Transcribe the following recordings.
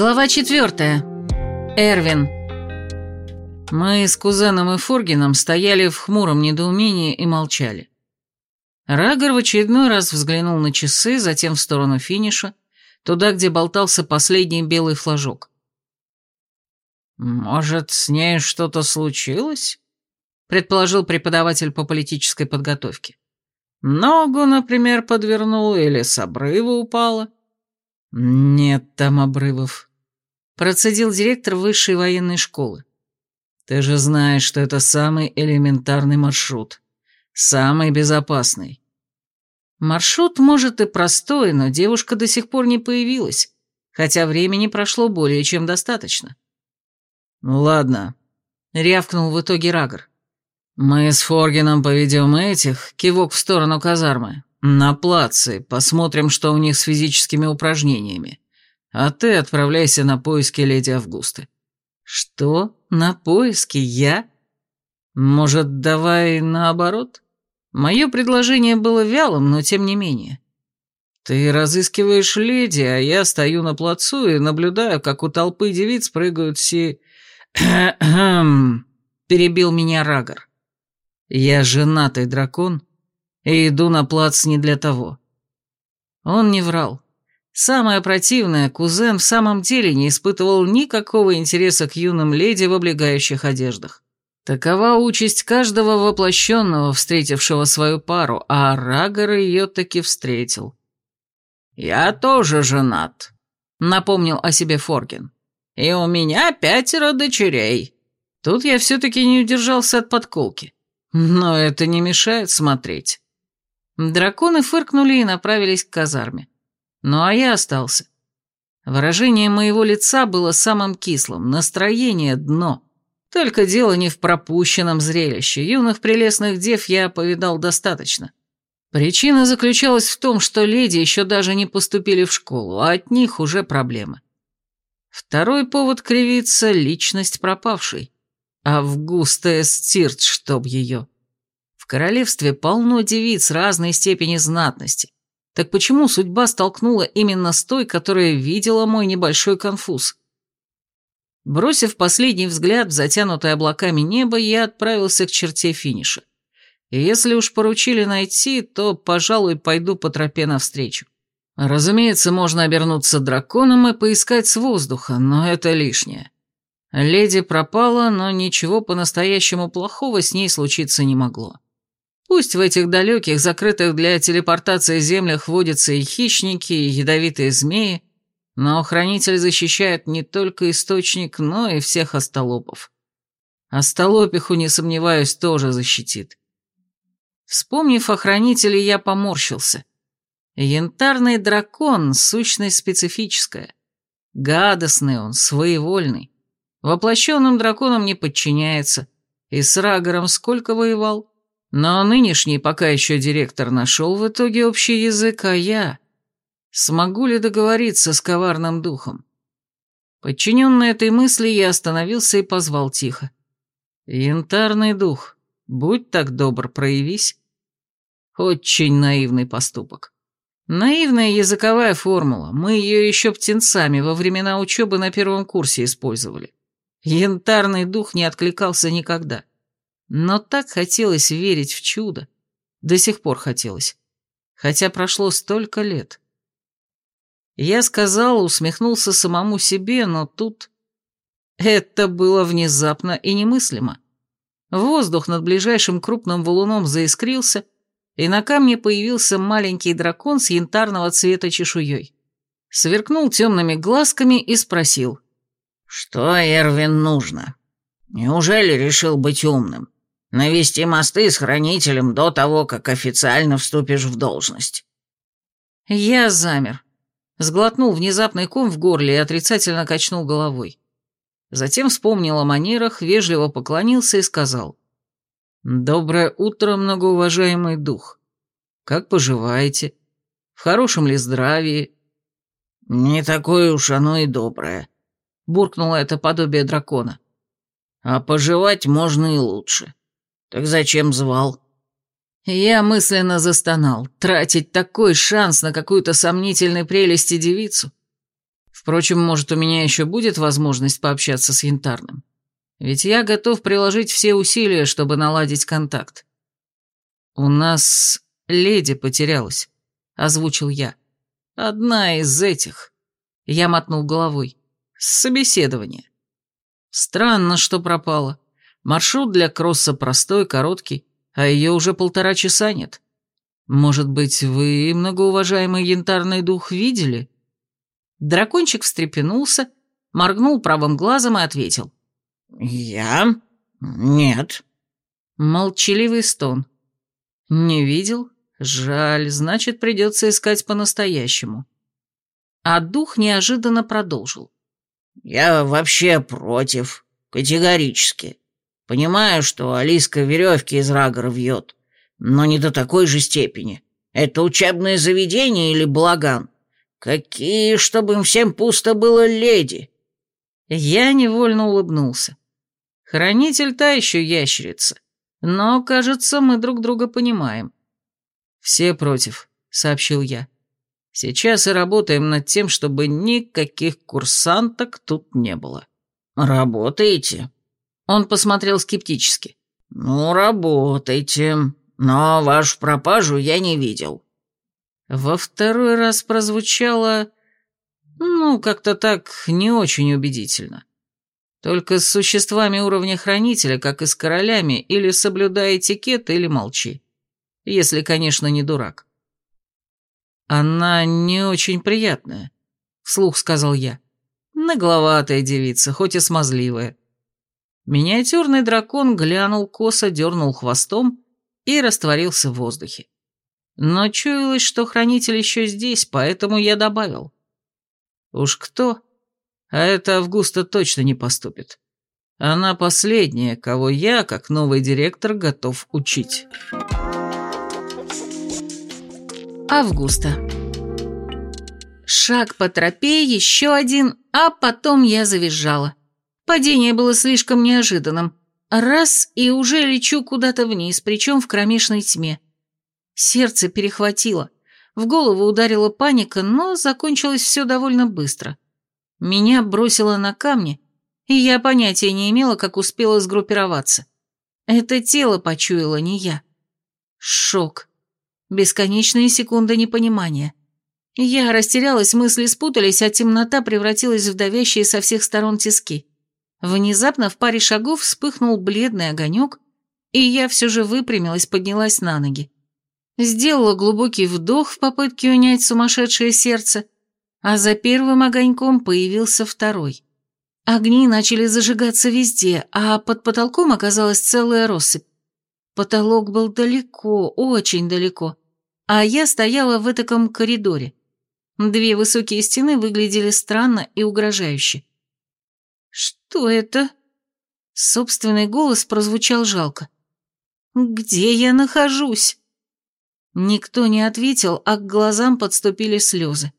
Глава четвертая. Эрвин. Мы с кузеном и Форгином стояли в хмуром недоумении и молчали. Рагор в очередной раз взглянул на часы, затем в сторону финиша, туда, где болтался последний белый флажок. «Может, с ней что-то случилось?» — предположил преподаватель по политической подготовке. «Ногу, например, подвернул или с обрыва упала?» «Нет там обрывов», — процедил директор высшей военной школы. «Ты же знаешь, что это самый элементарный маршрут, самый безопасный». Маршрут, может, и простой, но девушка до сих пор не появилась, хотя времени прошло более чем достаточно. «Ну ладно», — рявкнул в итоге Рагор. «Мы с Форгином поведем этих, кивок в сторону казармы, на плаце, посмотрим, что у них с физическими упражнениями. А ты отправляйся на поиски леди Августы». «Что? На поиски? Я?» «Может, давай наоборот?» Мое предложение было вялым, но тем не менее. Ты разыскиваешь леди, а я стою на плацу и наблюдаю, как у толпы девиц прыгают все... перебил меня Рагор. Я женатый дракон и иду на плац не для того. Он не врал. Самое противное, кузен в самом деле не испытывал никакого интереса к юным леди в облегающих одеждах. Такова участь каждого воплощенного, встретившего свою пару, а Рагор ее таки встретил. «Я тоже женат», — напомнил о себе Форгин. «И у меня пятеро дочерей». Тут я все-таки не удержался от подколки. Но это не мешает смотреть. Драконы фыркнули и направились к казарме. Ну а я остался. Выражение моего лица было самым кислым, настроение — дно. Только дело не в пропущенном зрелище. Юных прелестных дев я повидал достаточно. Причина заключалась в том, что леди еще даже не поступили в школу, а от них уже проблемы. Второй повод кривиться — личность пропавшей. Августа Эстирт, чтоб ее. В королевстве полно девиц разной степени знатности. Так почему судьба столкнула именно с той, которая видела мой небольшой конфуз? Бросив последний взгляд в затянутое облаками небо, я отправился к черте финиша. Если уж поручили найти, то, пожалуй, пойду по тропе навстречу. Разумеется, можно обернуться драконом и поискать с воздуха, но это лишнее. Леди пропала, но ничего по-настоящему плохого с ней случиться не могло. Пусть в этих далеких, закрытых для телепортации землях водятся и хищники, и ядовитые змеи, но хранитель защищает не только источник, но и всех остолопов. Остолопиху, не сомневаюсь, тоже защитит. Вспомнив о хранителе, я поморщился. Янтарный дракон — сущность специфическая. Гадостный он, своевольный. Воплощенным драконам не подчиняется. И с Рагором сколько воевал? Но нынешний пока еще директор нашел в итоге общий язык, а я... Смогу ли договориться с коварным духом? Подчиненный этой мысли, я остановился и позвал тихо. «Янтарный дух, будь так добр, проявись». Очень наивный поступок. Наивная языковая формула, мы ее еще птенцами во времена учебы на первом курсе использовали. Янтарный дух не откликался никогда. Но так хотелось верить в чудо. До сих пор хотелось. Хотя прошло столько лет. Я сказал, усмехнулся самому себе, но тут... Это было внезапно и немыслимо. Воздух над ближайшим крупным валуном заискрился, и на камне появился маленький дракон с янтарного цвета чешуей. Сверкнул темными глазками и спросил. «Что, Эрвин, нужно? Неужели решил быть умным? Навести мосты с хранителем до того, как официально вступишь в должность?» Я замер. Сглотнул внезапный ком в горле и отрицательно качнул головой. Затем вспомнил о манерах, вежливо поклонился и сказал. «Доброе утро, многоуважаемый дух. Как поживаете? В хорошем ли здравии?» «Не такое уж оно и доброе», — буркнуло это подобие дракона. «А поживать можно и лучше. Так зачем звал?» Я мысленно застонал. Тратить такой шанс на какую-то сомнительной прелести девицу? Впрочем, может, у меня еще будет возможность пообщаться с Янтарным. Ведь я готов приложить все усилия, чтобы наладить контакт. «У нас леди потерялась», — озвучил я. «Одна из этих». Я мотнул головой. «Собеседование». Странно, что пропала. Маршрут для кросса простой, короткий, а ее уже полтора часа нет. Может быть, вы, многоуважаемый янтарный дух, видели?» Дракончик встрепенулся, моргнул правым глазом и ответил. «Я? Нет». Молчаливый стон. «Не видел? Жаль, значит, придется искать по-настоящему». А дух неожиданно продолжил. «Я вообще против. Категорически. Понимаю, что Алиска веревки из рагора вьет, но не до такой же степени. Это учебное заведение или балаган? Какие, чтобы им всем пусто было леди?» Я невольно улыбнулся. Хранитель та еще ящерица, но, кажется, мы друг друга понимаем. «Все против», — сообщил я. «Сейчас и работаем над тем, чтобы никаких курсанток тут не было». «Работаете?» Он посмотрел скептически. «Ну, работайте. Но вашу пропажу я не видел». Во второй раз прозвучало... Ну, как-то так не очень убедительно. Только с существами уровня хранителя, как и с королями, или соблюдай этикет, или молчи. Если, конечно, не дурак. Она не очень приятная, вслух сказал я. Нагловатая девица, хоть и смазливая. Миниатюрный дракон глянул косо, дернул хвостом и растворился в воздухе. Но чуялось, что хранитель еще здесь, поэтому я добавил. Уж кто? А это Августа точно не поступит. Она последняя, кого я, как новый директор, готов учить. Августа. Шаг по тропе, еще один, а потом я завизжала. Падение было слишком неожиданным. Раз, и уже лечу куда-то вниз, причем в кромешной тьме. Сердце перехватило. В голову ударила паника, но закончилось все довольно быстро. Меня бросило на камни, и я понятия не имела, как успела сгруппироваться. Это тело почуяло, не я. Шок. Бесконечные секунды непонимания. Я растерялась, мысли спутались, а темнота превратилась в давящие со всех сторон тиски. Внезапно в паре шагов вспыхнул бледный огонек, и я все же выпрямилась, поднялась на ноги. Сделала глубокий вдох в попытке унять сумасшедшее сердце, а за первым огоньком появился второй. Огни начали зажигаться везде, а под потолком оказалась целая россыпь. Потолок был далеко, очень далеко, а я стояла в этаком коридоре. Две высокие стены выглядели странно и угрожающе. «Что это?» Собственный голос прозвучал жалко. «Где я нахожусь?» Никто не ответил, а к глазам подступили слезы.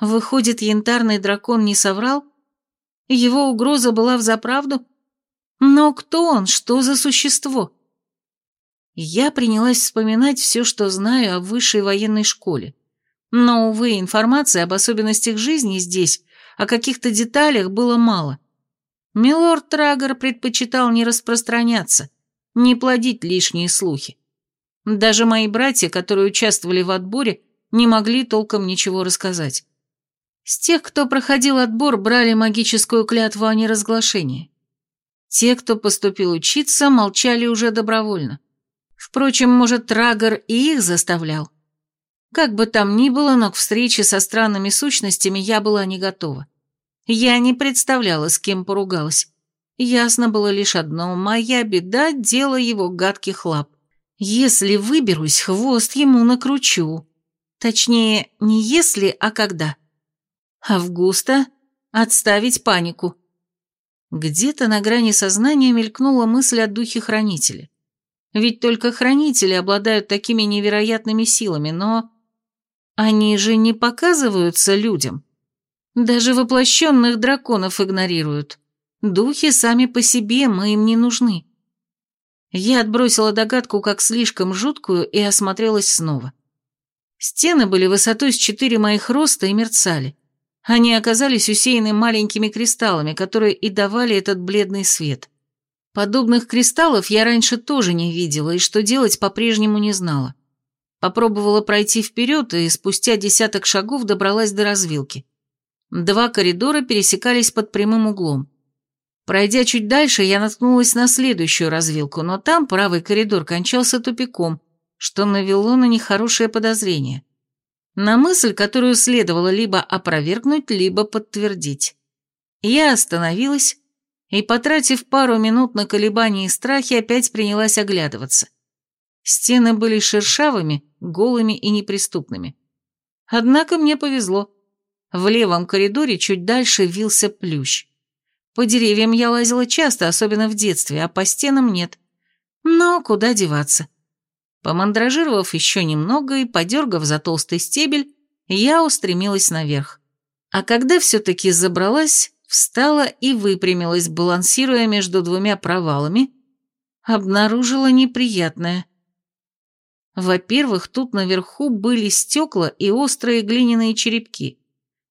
Выходит, янтарный дракон не соврал? Его угроза была взаправду? Но кто он? Что за существо? Я принялась вспоминать все, что знаю о высшей военной школе. Но, увы, информации об особенностях жизни здесь, о каких-то деталях было мало. Милорд Трагер предпочитал не распространяться, не плодить лишние слухи. Даже мои братья, которые участвовали в отборе, не могли толком ничего рассказать. С тех, кто проходил отбор, брали магическую клятву о неразглашении. Те, кто поступил учиться, молчали уже добровольно. Впрочем, может, Трагер и их заставлял. Как бы там ни было, но к встрече со странными сущностями я была не готова. Я не представляла, с кем поругалась. Ясно было лишь одно – моя беда – дело его гадких лап. Если выберусь, хвост ему накручу. Точнее, не если, а когда. Августа – отставить панику. Где-то на грани сознания мелькнула мысль о духе хранителя. Ведь только хранители обладают такими невероятными силами, но... Они же не показываются людям. Даже воплощенных драконов игнорируют. Духи сами по себе, мы им не нужны. Я отбросила догадку как слишком жуткую и осмотрелась снова. Стены были высотой с четыре моих роста и мерцали. Они оказались усеяны маленькими кристаллами, которые и давали этот бледный свет. Подобных кристаллов я раньше тоже не видела и что делать по-прежнему не знала. Попробовала пройти вперед и спустя десяток шагов добралась до развилки. Два коридора пересекались под прямым углом. Пройдя чуть дальше, я наткнулась на следующую развилку, но там правый коридор кончался тупиком, что навело на нехорошее подозрение. На мысль, которую следовало либо опровергнуть, либо подтвердить. Я остановилась и, потратив пару минут на колебания и страхи, опять принялась оглядываться. Стены были шершавыми, голыми и неприступными. Однако мне повезло. В левом коридоре чуть дальше вился плющ. По деревьям я лазила часто, особенно в детстве, а по стенам нет. Но куда деваться? Помандражировав еще немного и подергав за толстый стебель, я устремилась наверх. А когда все-таки забралась, встала и выпрямилась, балансируя между двумя провалами, обнаружила неприятное. Во-первых, тут наверху были стекла и острые глиняные черепки.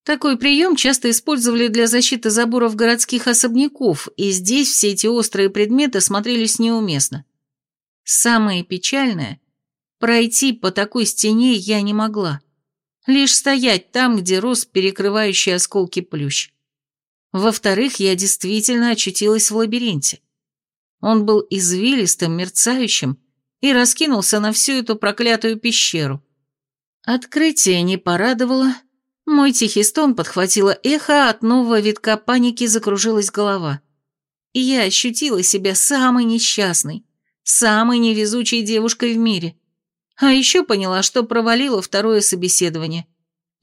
Такой прием часто использовали для защиты заборов городских особняков, и здесь все эти острые предметы смотрелись неуместно. Самое печальное, Пройти по такой стене я не могла. Лишь стоять там, где рос перекрывающий осколки плющ. Во-вторых, я действительно очутилась в лабиринте. Он был извилистым, мерцающим и раскинулся на всю эту проклятую пещеру. Открытие не порадовало. Мой тихий стон подхватило эхо, от нового витка паники закружилась голова. И я ощутила себя самой несчастной, самой невезучей девушкой в мире. А еще поняла, что провалила второе собеседование.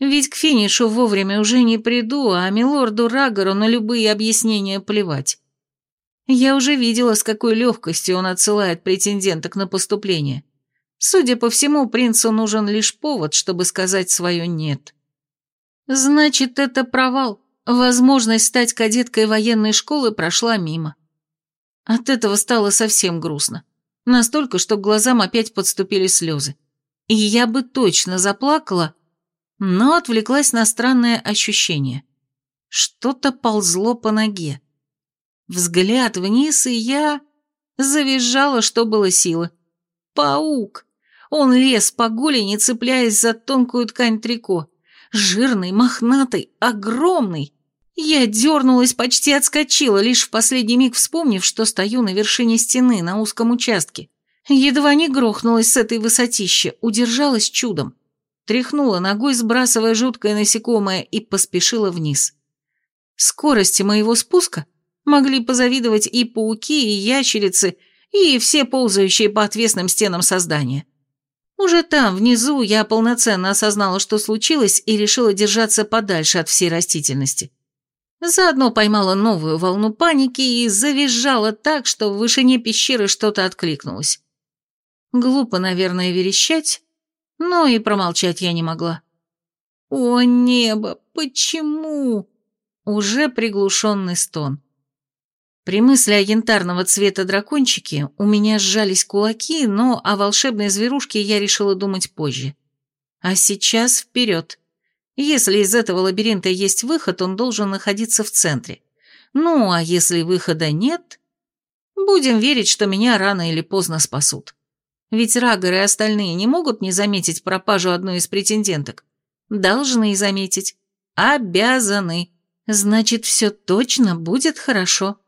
Ведь к финишу вовремя уже не приду, а милорду Рагору на любые объяснения плевать. Я уже видела, с какой легкостью он отсылает претенденток на поступление. Судя по всему, принцу нужен лишь повод, чтобы сказать свое «нет». Значит, это провал. Возможность стать кадеткой военной школы прошла мимо. От этого стало совсем грустно. Настолько, что к глазам опять подступили слезы. И я бы точно заплакала, но отвлеклась на странное ощущение. Что-то ползло по ноге. Взгляд вниз, и я завизжала, что было силы. Паук! Он лез по голени, цепляясь за тонкую ткань трико. Жирный, мохнатый, огромный. Я дернулась, почти отскочила, лишь в последний миг вспомнив, что стою на вершине стены на узком участке. Едва не грохнулась с этой высотища, удержалась чудом. Тряхнула ногой, сбрасывая жуткое насекомое, и поспешила вниз. Скорости моего спуска могли позавидовать и пауки, и ящерицы, и все ползающие по отвесным стенам создания. Уже там, внизу, я полноценно осознала, что случилось, и решила держаться подальше от всей растительности. Заодно поймала новую волну паники и завизжала так, что в вышине пещеры что-то откликнулось. Глупо, наверное, верещать, но и промолчать я не могла. «О, небо, почему?» Уже приглушенный стон. При мысли о янтарного цвета дракончике у меня сжались кулаки, но о волшебной зверушке я решила думать позже. А сейчас вперед. Если из этого лабиринта есть выход, он должен находиться в центре. Ну, а если выхода нет, будем верить, что меня рано или поздно спасут. Ведь Рагор и остальные не могут не заметить пропажу одной из претенденток. Должны заметить. Обязаны. Значит, все точно будет хорошо.